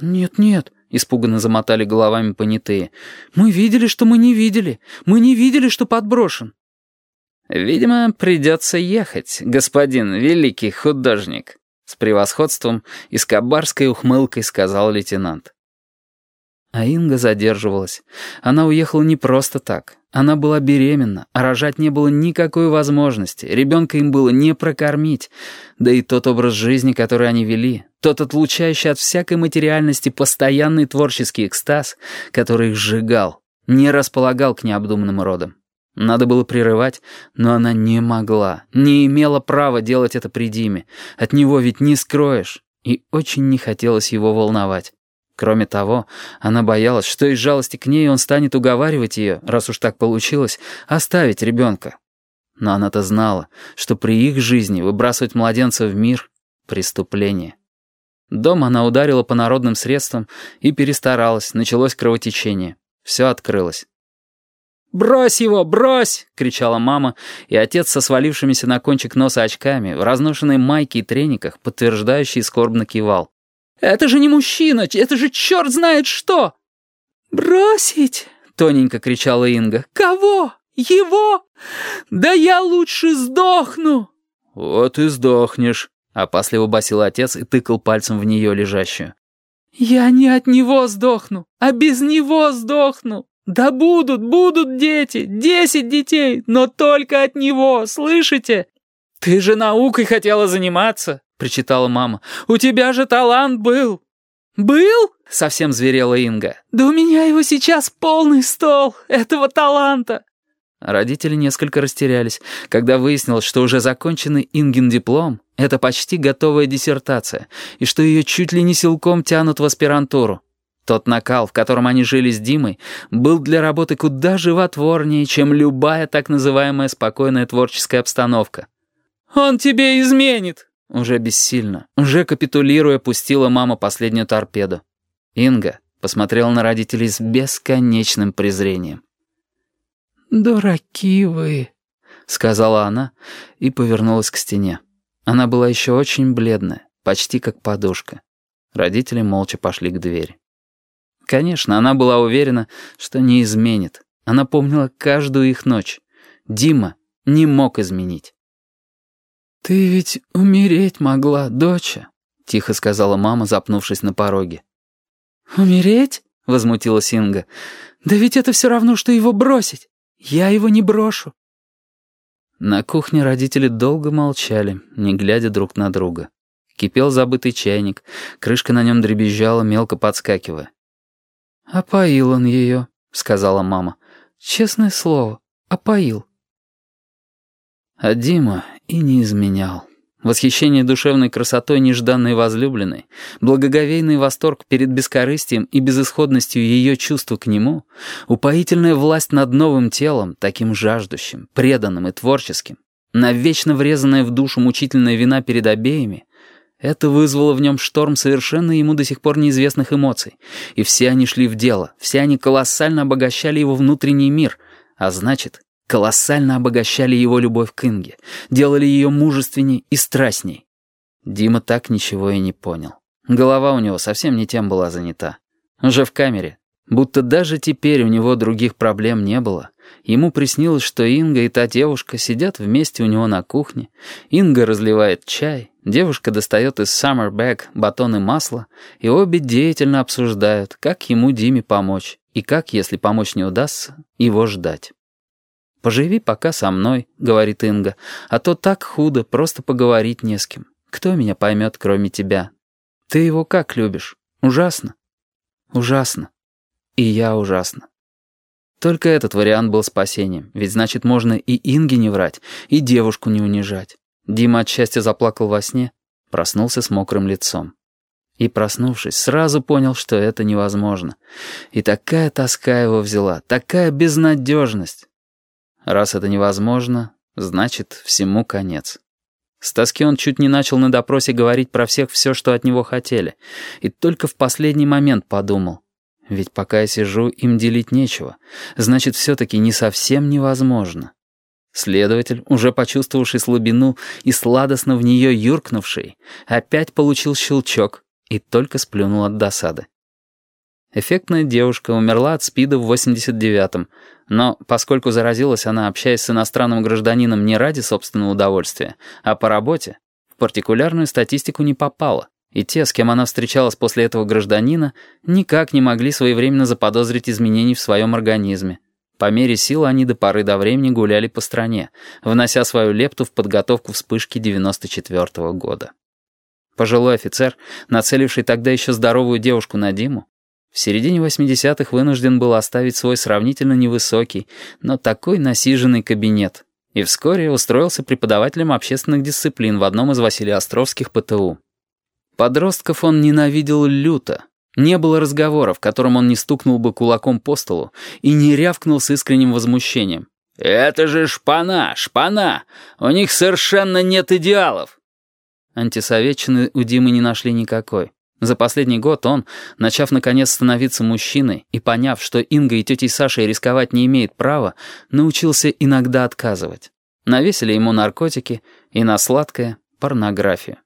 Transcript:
«Нет-нет», — испуганно замотали головами понятые. «Мы видели, что мы не видели. Мы не видели, что подброшен». «Видимо, придется ехать, господин великий художник», — с превосходством и с кабарской ухмылкой сказал лейтенант. А Инга задерживалась. Она уехала не просто так. Она была беременна, а рожать не было никакой возможности. Ребенка им было не прокормить. Да и тот образ жизни, который они вели, тот отлучающий от всякой материальности постоянный творческий экстаз, который их сжигал, не располагал к необдуманным родам. Надо было прерывать, но она не могла, не имела права делать это при Диме. От него ведь не скроешь. И очень не хотелось его волновать. Кроме того, она боялась, что из жалости к ней он станет уговаривать ее, раз уж так получилось, оставить ребенка. Но она-то знала, что при их жизни выбрасывать младенца в мир — преступление. Дом она ударила по народным средствам и перестаралась, началось кровотечение. Все открылось. «Брось его, брось!» — кричала мама, и отец со свалившимися на кончик носа очками, в разношенной майке и трениках, подтверждающий скорбно кивал. «Это же не мужчина, это же черт знает что!» «Бросить!» — тоненько кричала Инга. «Кого? Его? Да я лучше сдохну!» «Вот и сдохнешь», — опасливо басил отец и тыкал пальцем в нее лежащую. «Я не от него сдохну, а без него сдохну. Да будут, будут дети, десять детей, но только от него, слышите? Ты же наукой хотела заниматься. — причитала мама. «У тебя же талант был!» «Был?» — совсем зверела Инга. «Да у меня его сейчас полный стол, этого таланта!» Родители несколько растерялись, когда выяснилось, что уже законченный Ингин диплом — это почти готовая диссертация, и что ее чуть ли не силком тянут в аспирантуру. Тот накал, в котором они жили с Димой, был для работы куда животворнее, чем любая так называемая спокойная творческая обстановка. «Он тебе изменит!» Уже бессильно, уже капитулируя, пустила мама последнюю торпеду. Инга посмотрела на родителей с бесконечным презрением. «Дураки вы», — сказала она и повернулась к стене. Она была еще очень бледная, почти как подушка. Родители молча пошли к двери. Конечно, она была уверена, что не изменит. Она помнила каждую их ночь. Дима не мог изменить. «Ты ведь умереть могла, доча», — тихо сказала мама, запнувшись на пороге. «Умереть?» — возмутилась Инга. «Да ведь это все равно, что его бросить. Я его не брошу». На кухне родители долго молчали, не глядя друг на друга. Кипел забытый чайник, крышка на нем дребезжала, мелко подскакивая. «Опоил он ее», — сказала мама. «Честное слово, опоил». А Дима и не изменял. Восхищение душевной красотой нежданной возлюбленной, благоговейный восторг перед бескорыстием и безысходностью ее чувства к нему, упоительная власть над новым телом, таким жаждущим, преданным и творческим, навечно врезанная в душу мучительная вина перед обеими, это вызвало в нем шторм совершенно ему до сих пор неизвестных эмоций, и все они шли в дело, все они колоссально обогащали его внутренний мир, а значит, колоссально обогащали его любовь к Инге, делали ее мужественней и страстней. Дима так ничего и не понял. Голова у него совсем не тем была занята. Уже в камере, будто даже теперь у него других проблем не было. Ему приснилось, что Инга и та девушка сидят вместе у него на кухне. Инга разливает чай, девушка достает из summer bag батон и масло, и обе деятельно обсуждают, как ему Диме помочь, и как, если помочь не удастся, его ждать. «Поживи пока со мной», — говорит Инга, «а то так худо, просто поговорить не с кем. Кто меня поймет, кроме тебя? Ты его как любишь? Ужасно?» «Ужасно. И я ужасно». Только этот вариант был спасением, ведь значит можно и Инге не врать, и девушку не унижать. Дима от счастья заплакал во сне, проснулся с мокрым лицом. И, проснувшись, сразу понял, что это невозможно. И такая тоска его взяла, такая безнадежность. Раз это невозможно, значит, всему конец. С тоски он чуть не начал на допросе говорить про всех все, что от него хотели, и только в последний момент подумал. Ведь пока я сижу, им делить нечего. Значит, все-таки не совсем невозможно. Следователь, уже почувствовавший слабину и сладостно в нее юркнувший, опять получил щелчок, и только сплюнул от досады. Эффектная девушка умерла от СПИДа в 89-м, но поскольку заразилась она, общаясь с иностранным гражданином не ради собственного удовольствия, а по работе, в партикулярную статистику не попала, и те, с кем она встречалась после этого гражданина, никак не могли своевременно заподозрить изменений в своем организме. По мере сил они до поры до времени гуляли по стране, внося свою лепту в подготовку вспышки 94 -го года. Пожилой офицер, нацеливший тогда еще здоровую девушку на Диму, в середине 80-х вынужден был оставить свой сравнительно невысокий, но такой насиженный кабинет, и вскоре устроился преподавателем общественных дисциплин в одном из Василиостровских ПТУ. Подростков он ненавидел люто. Не было разговора, в котором он не стукнул бы кулаком по столу и не рявкнул с искренним возмущением. «Это же шпана, шпана! У них совершенно нет идеалов!» Антисоветчины у Димы не нашли никакой. За последний год он, начав наконец становиться мужчиной и поняв, что Инга и тетей Сашей рисковать не имеет права, научился иногда отказывать. Навесили ему наркотики и на сладкое — порнографию.